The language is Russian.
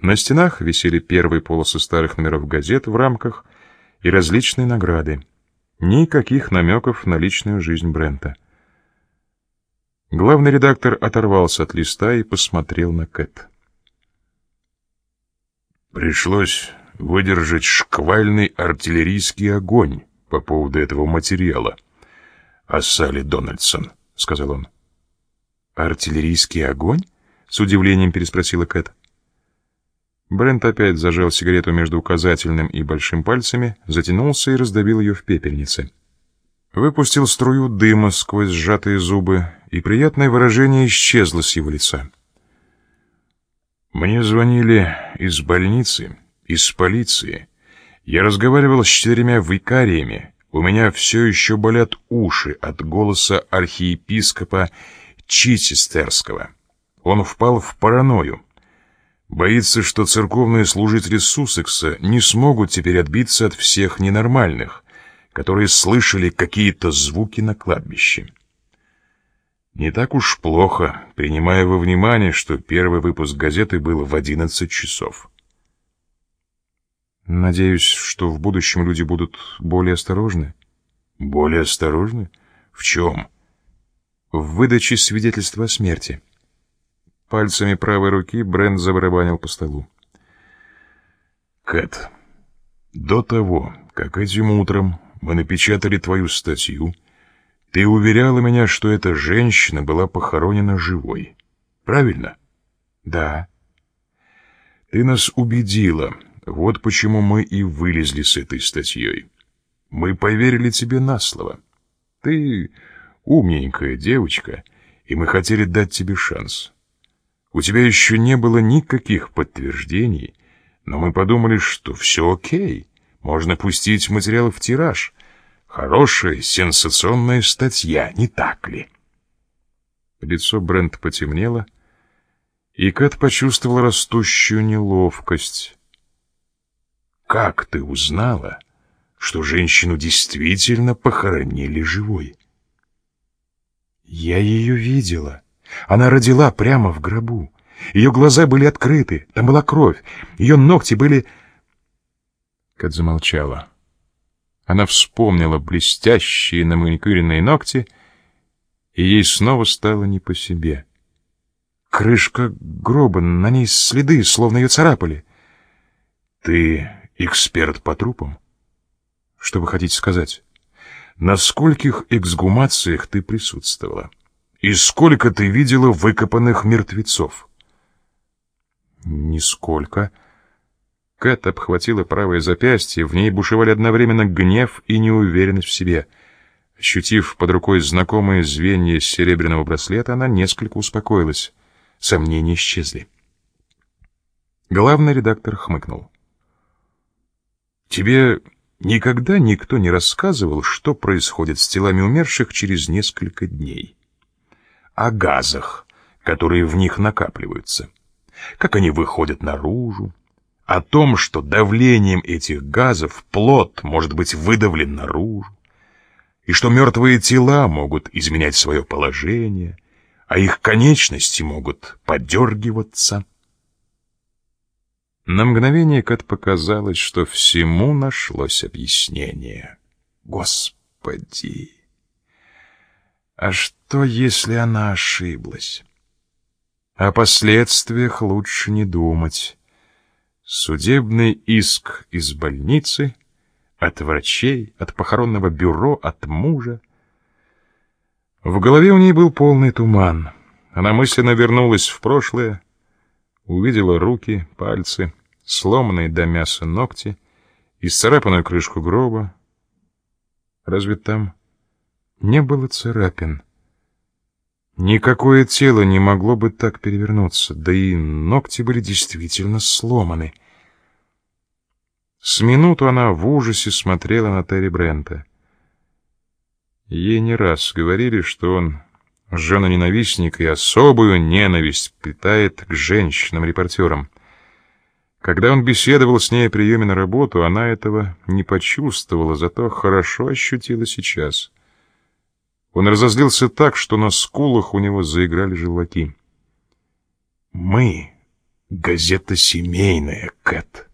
На стенах висели первые полосы старых номеров газет в рамках и различные награды. Никаких намеков на личную жизнь Брента. Главный редактор оторвался от листа и посмотрел на Кэт. Пришлось выдержать шквальный артиллерийский огонь по поводу этого материала. «О Салли Дональдсон», — сказал он. «Артиллерийский огонь?» — с удивлением переспросила Кэт. Брент опять зажал сигарету между указательным и большим пальцами, затянулся и раздавил ее в пепельнице. Выпустил струю дыма сквозь сжатые зубы, и приятное выражение исчезло с его лица. «Мне звонили из больницы, из полиции. Я разговаривал с четырьмя викариями. У меня все еще болят уши от голоса архиепископа Чичестерского. Он впал в паранойю. Боится, что церковные служители Суссекса не смогут теперь отбиться от всех ненормальных, которые слышали какие-то звуки на кладбище. Не так уж плохо, принимая во внимание, что первый выпуск газеты был в 11 часов. Надеюсь, что в будущем люди будут более осторожны. Более осторожны? В чем? В выдаче свидетельства о смерти. Пальцами правой руки Брент забарабанил по столу. Кэт, до того, как этим утром мы напечатали твою статью, ты уверяла меня, что эта женщина была похоронена живой. Правильно? Да. Ты нас убедила. Вот почему мы и вылезли с этой статьей. Мы поверили тебе на слово. Ты умненькая девочка, и мы хотели дать тебе шанс. У тебя еще не было никаких подтверждений, но мы подумали, что все окей, можно пустить материал в тираж. Хорошая, сенсационная статья, не так ли? Лицо Брент потемнело, и Кэт почувствовал растущую неловкость. «Как ты узнала, что женщину действительно похоронили живой?» «Я ее видела». Она родила прямо в гробу. Ее глаза были открыты, там была кровь, ее ногти были... Кат замолчала. Она вспомнила блестящие наманикюренные ногти, и ей снова стало не по себе. Крышка гроба, на ней следы, словно ее царапали. Ты эксперт по трупам? Что вы хотите сказать? На скольких эксгумациях ты присутствовала? И сколько ты видела выкопанных мертвецов? Нисколько. Кэт обхватила правое запястье, в ней бушевали одновременно гнев и неуверенность в себе. Ощутив под рукой знакомые звенья серебряного браслета, она несколько успокоилась. Сомнения исчезли. Главный редактор хмыкнул. «Тебе никогда никто не рассказывал, что происходит с телами умерших через несколько дней?» О газах, которые в них накапливаются, как они выходят наружу, о том, что давлением этих газов плод может быть выдавлен наружу, и что мертвые тела могут изменять свое положение, а их конечности могут подергиваться. На мгновение Кат показалось, что всему нашлось объяснение. Господи! А что, если она ошиблась? О последствиях лучше не думать. Судебный иск из больницы, от врачей, от похоронного бюро, от мужа. В голове у ней был полный туман. Она мысленно вернулась в прошлое, увидела руки, пальцы, сломанные до мяса ногти, исцарапанную крышку гроба. Разве там не было царапин. Никакое тело не могло бы так перевернуться, да и ногти были действительно сломаны. С минуту она в ужасе смотрела на Терри Брента. Ей не раз говорили, что он жена-ненавистник и особую ненависть питает к женщинам-репортерам. Когда он беседовал с ней о приеме на работу, она этого не почувствовала, зато хорошо ощутила сейчас — он разозлился так, что на скулах у него заиграли желваки. «Мы газета семейная, Кэт.